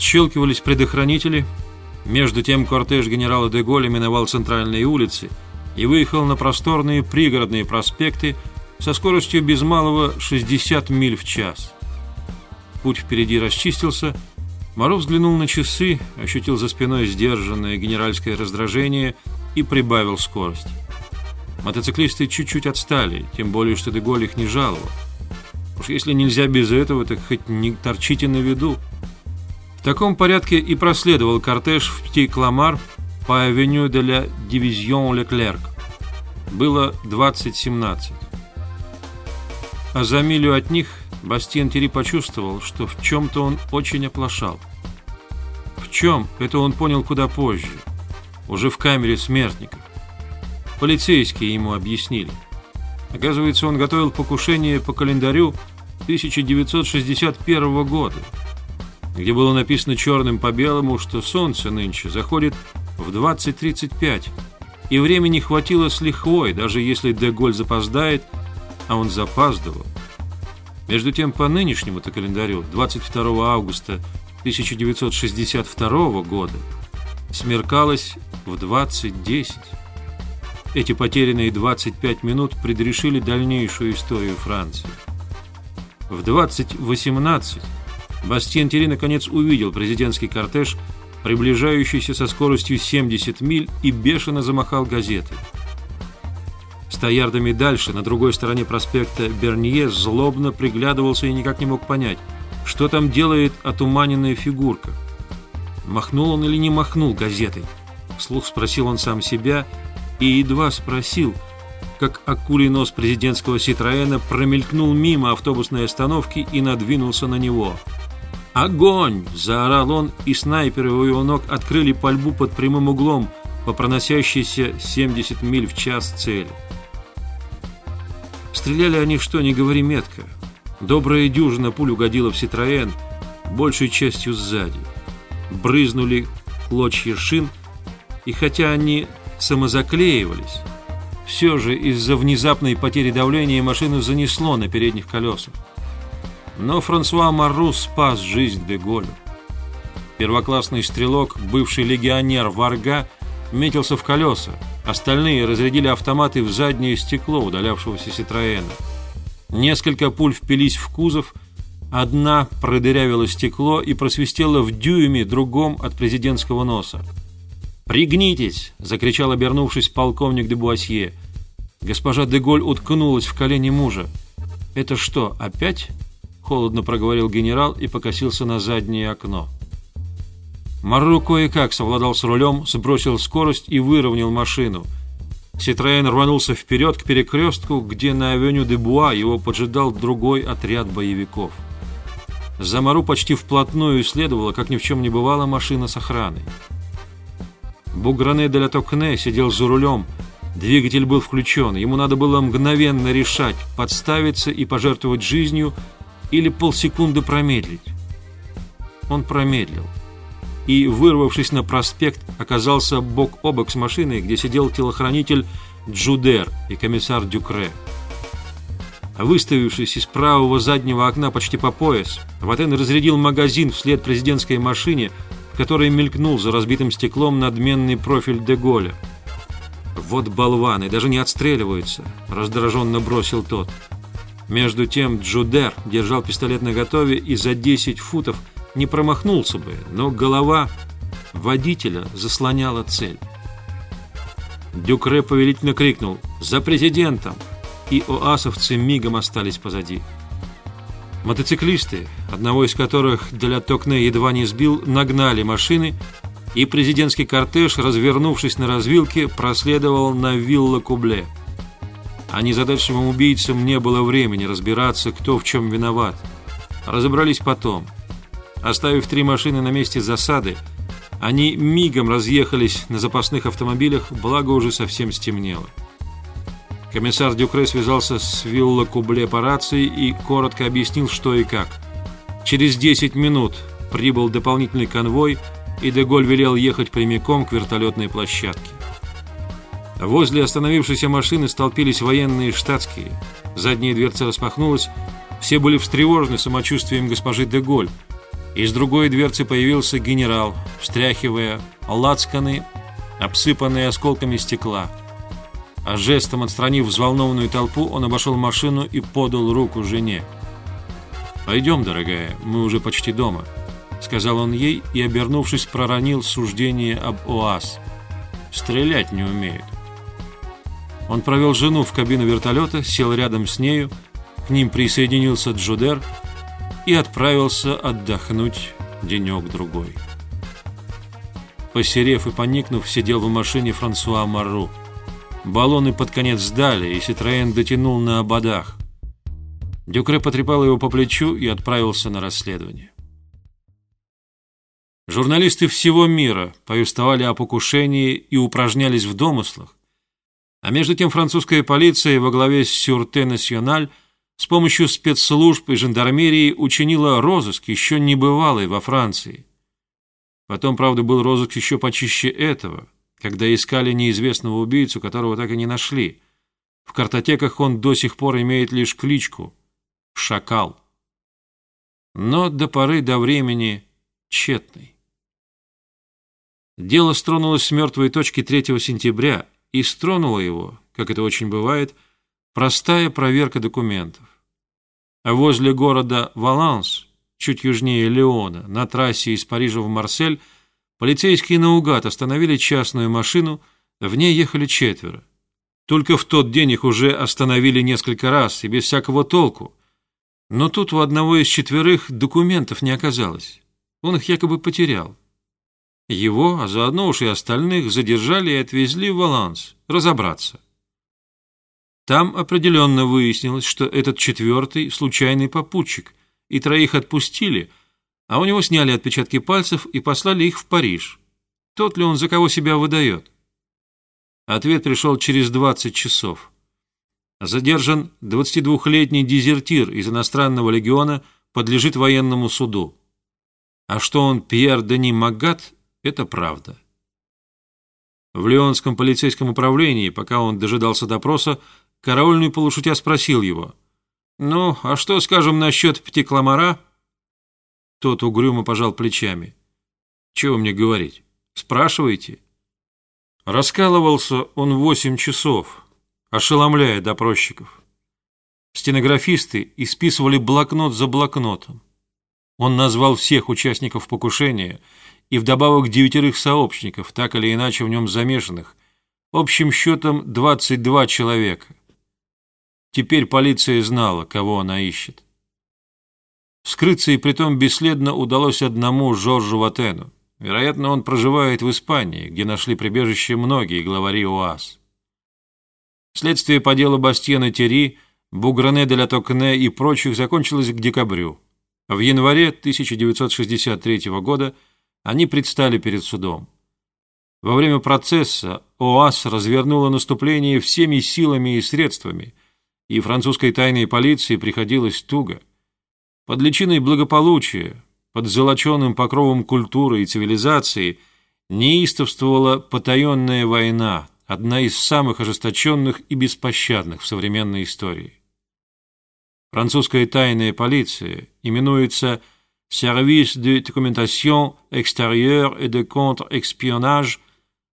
Отщелкивались предохранители. Между тем кортеж генерала де Голля миновал центральные улицы и выехал на просторные пригородные проспекты со скоростью без малого 60 миль в час. Путь впереди расчистился. Мороз взглянул на часы, ощутил за спиной сдержанное генеральское раздражение и прибавил скорость. Мотоциклисты чуть-чуть отстали, тем более, что Деголь их не жаловал. Уж если нельзя без этого, так хоть не торчите на виду. В таком порядке и проследовал кортеж в Пти-Кламар по авеню де ля Дивизион Леклерк. Было 20.17. А за милю от них Бастиен Тери почувствовал, что в чем-то он очень оплошал. В чем, это он понял куда позже, уже в камере смертников. Полицейские ему объяснили. Оказывается, он готовил покушение по календарю 1961 года, где было написано черным по белому, что солнце нынче заходит в 20.35, и времени хватило с лихвой, даже если Деголь запоздает, а он запаздывал. Между тем, по нынешнему-то календарю, 22 августа 1962 года, смеркалось в 20.10. Эти потерянные 25 минут предрешили дальнейшую историю Франции. В 20.18 Бастиен Тери наконец увидел президентский кортеж, приближающийся со скоростью 70 миль, и бешено замахал газетой. Стоярдами дальше, на другой стороне проспекта Бернье, злобно приглядывался и никак не мог понять, что там делает отуманенная фигурка. Махнул он или не махнул газетой? Вслух спросил он сам себя и едва спросил, как акулий нос президентского Ситроена промелькнул мимо автобусной остановки и надвинулся на него. «Огонь!» – заорал он, и снайперы у его ног открыли пальбу под прямым углом по проносящейся 70 миль в час цели. Стреляли они, что не говори метко. Добрая дюжина пуль угодила в Ситроен, большей частью сзади. Брызнули клочья шин, и хотя они самозаклеивались, все же из-за внезапной потери давления машину занесло на передних колесах. Но Франсуа Марру спас жизнь Деголю. Первоклассный стрелок, бывший легионер Варга, метился в колеса. Остальные разрядили автоматы в заднее стекло удалявшегося Ситроэна. Несколько пуль впились в кузов, одна продырявила стекло и просвистела в дюйме другом от президентского носа. «Пригнитесь!» — закричал, обернувшись, полковник де Буасье. Госпожа Деголь уткнулась в колени мужа. «Это что, опять?» — холодно проговорил генерал и покосился на заднее окно. Марру кое-как совладал с рулем, сбросил скорость и выровнял машину. Ситроен рванулся вперед к перекрестку, где на авеню де Буа его поджидал другой отряд боевиков. За Мару почти вплотную следовала, как ни в чем не бывало, машина с охраной. Бугране де ла Токне сидел за рулем, двигатель был включен, ему надо было мгновенно решать, подставиться и пожертвовать жизнью или полсекунды промедлить. Он промедлил и, вырвавшись на проспект, оказался бок о бок с машиной, где сидел телохранитель Джудер и комиссар Дюкре. Выставившись из правого заднего окна почти по пояс, Ватен разрядил магазин вслед президентской машине, в которой мелькнул за разбитым стеклом надменный профиль Деголя. «Вот болваны, даже не отстреливаются», — раздраженно бросил тот. Между тем Джудер держал пистолет наготове и за 10 футов не промахнулся бы, но голова водителя заслоняла цель. Дюкре повелительно крикнул «За президентом!» и оасовцы мигом остались позади. Мотоциклисты, одного из которых для Токне едва не сбил, нагнали машины, и президентский кортеж, развернувшись на развилке, проследовал на вилла Кубле. А незадачливым убийцам не было времени разбираться, кто в чем виноват. Разобрались потом – Оставив три машины на месте засады, они мигом разъехались на запасных автомобилях, благо уже совсем стемнело. Комиссар Дюкре связался с Вилла Кубле по рации и коротко объяснил, что и как. Через 10 минут прибыл дополнительный конвой, и Деголь велел ехать прямиком к вертолетной площадке. Возле остановившейся машины столпились военные штатские. Задняя дверца распахнулась. Все были встревожены самочувствием госпожи Деголь. Из другой дверцы появился генерал, встряхивая лацканы, обсыпанные осколками стекла. А жестом отстранив взволнованную толпу, он обошел машину и подал руку жене. «Пойдем, дорогая, мы уже почти дома», — сказал он ей и, обернувшись, проронил суждение об ОАС. «Стрелять не умеют». Он провел жену в кабину вертолета, сел рядом с нею, к ним присоединился Джудер и отправился отдохнуть денек-другой. Посерев и поникнув, сидел в машине Франсуа Марру. Баллоны под конец сдали, и Ситроен дотянул на ободах. Дюкре потрепал его по плечу и отправился на расследование. Журналисты всего мира повествовали о покушении и упражнялись в домыслах, а между тем французская полиция во главе с Сюрте Националь с помощью спецслужб и жандармерии учинила розыск, еще не бывалый во Франции. Потом, правда, был розыск еще почище этого, когда искали неизвестного убийцу, которого так и не нашли. В картотеках он до сих пор имеет лишь кличку «Шакал». Но до поры до времени тщетный. Дело стронулось с мертвой точки 3 сентября, и стронуло его, как это очень бывает, простая проверка документов. А возле города Валанс, чуть южнее Леона, на трассе из Парижа в Марсель, полицейские наугад остановили частную машину, в ней ехали четверо. Только в тот день их уже остановили несколько раз и без всякого толку. Но тут у одного из четверых документов не оказалось. Он их якобы потерял. Его, а заодно уж и остальных, задержали и отвезли в Валанс разобраться. Там определенно выяснилось, что этот четвертый – случайный попутчик, и троих отпустили, а у него сняли отпечатки пальцев и послали их в Париж. Тот ли он, за кого себя выдает? Ответ пришел через 20 часов. Задержан 22-летний дезертир из иностранного легиона, подлежит военному суду. А что он Пьер Дени Магат, это правда. В Леонском полицейском управлении, пока он дожидался допроса, караульный полушутя спросил его. «Ну, а что скажем насчет Птикламара?» Тот угрюмо пожал плечами. «Чего мне говорить? Спрашивайте». Раскалывался он восемь часов, ошеломляя допросчиков. Стенографисты исписывали блокнот за блокнотом. Он назвал всех участников покушения и вдобавок девятерых сообщников, так или иначе в нем замешанных, общим счетом 22 человека. Теперь полиция знала, кого она ищет. Скрыться и притом бесследно удалось одному Жоржу Ватену. Вероятно, он проживает в Испании, где нашли прибежище многие главари УАЗ. Следствие по делу Бастьена Терри, Бугране де ла Токне и прочих закончилось к декабрю. В январе 1963 года они предстали перед судом. Во время процесса ОАС развернула наступление всеми силами и средствами, и французской тайной полиции приходилось туго. Под личиной благополучия, под золоченым покровом культуры и цивилизации неистовствовала потаенная война, одна из самых ожесточенных и беспощадных в современной истории. Французская тайная полиция именуется Service de documentation extérieure et de contre-espionnage,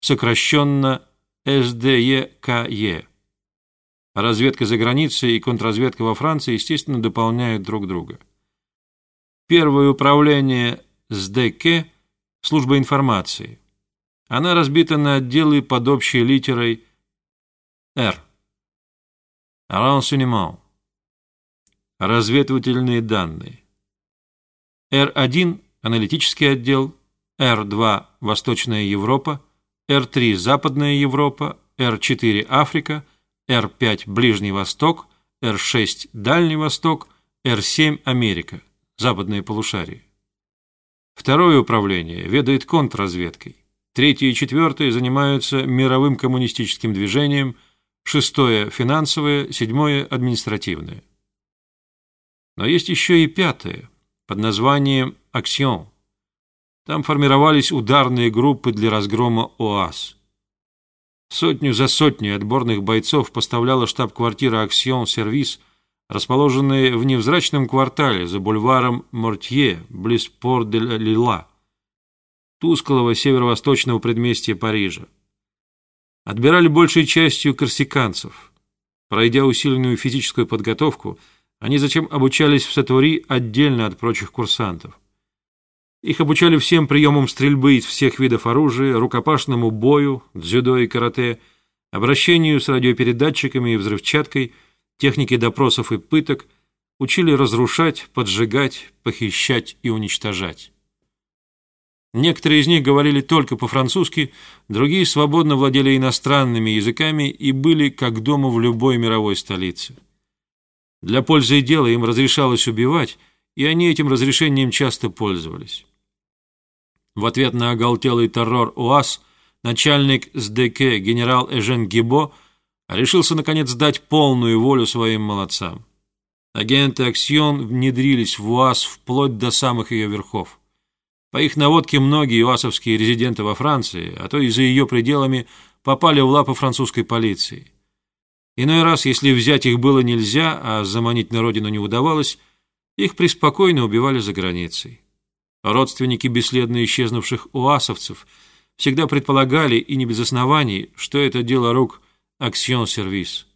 сокращенно СДЕКЕ. Разведка за границей и контрразведка во Франции, естественно, дополняют друг друга. Первое управление СДК – служба информации. Она разбита на отделы под общей литерой R. Renseignement. Разведывательные данные. R1 – аналитический отдел, R2 – Восточная Европа, R3 – Западная Европа, R4 – Африка, R5 – Ближний Восток, R6 – Дальний Восток, R7 – Америка, западное полушарие. Второе управление ведает контрразведкой. Третье и четвертое занимаются мировым коммунистическим движением, шестое – финансовое, седьмое – административное. Но есть еще и пятое – под названием «Аксион». Там формировались ударные группы для разгрома ОАС. Сотню за сотней отборных бойцов поставляла штаб-квартира «Аксион Сервис», расположенные в невзрачном квартале за бульваром Мортье, близ Пор-де-Лила, тусклого северо-восточного предместья Парижа. Отбирали большей частью корсиканцев. Пройдя усиленную физическую подготовку, они затем обучались в Сатури отдельно от прочих курсантов. Их обучали всем приемам стрельбы из всех видов оружия, рукопашному бою, дзюдо и карате, обращению с радиопередатчиками и взрывчаткой, технике допросов и пыток, учили разрушать, поджигать, похищать и уничтожать. Некоторые из них говорили только по-французски, другие свободно владели иностранными языками и были как дома в любой мировой столице. Для пользы дела им разрешалось убивать, и они этим разрешением часто пользовались. В ответ на оголтелый террор УАЗ начальник СДК генерал Эжен Гибо решился наконец дать полную волю своим молодцам. Агенты Аксион внедрились в УАЗ вплоть до самых ее верхов. По их наводке многие уасовские резиденты во Франции, а то и за ее пределами, попали в лапы французской полиции. Иной раз, если взять их было нельзя, а заманить на родину не удавалось, их преспокойно убивали за границей. Родственники бесследно исчезнувших уасовцев всегда предполагали, и не без оснований, что это дело рук «Аксьон-сервис».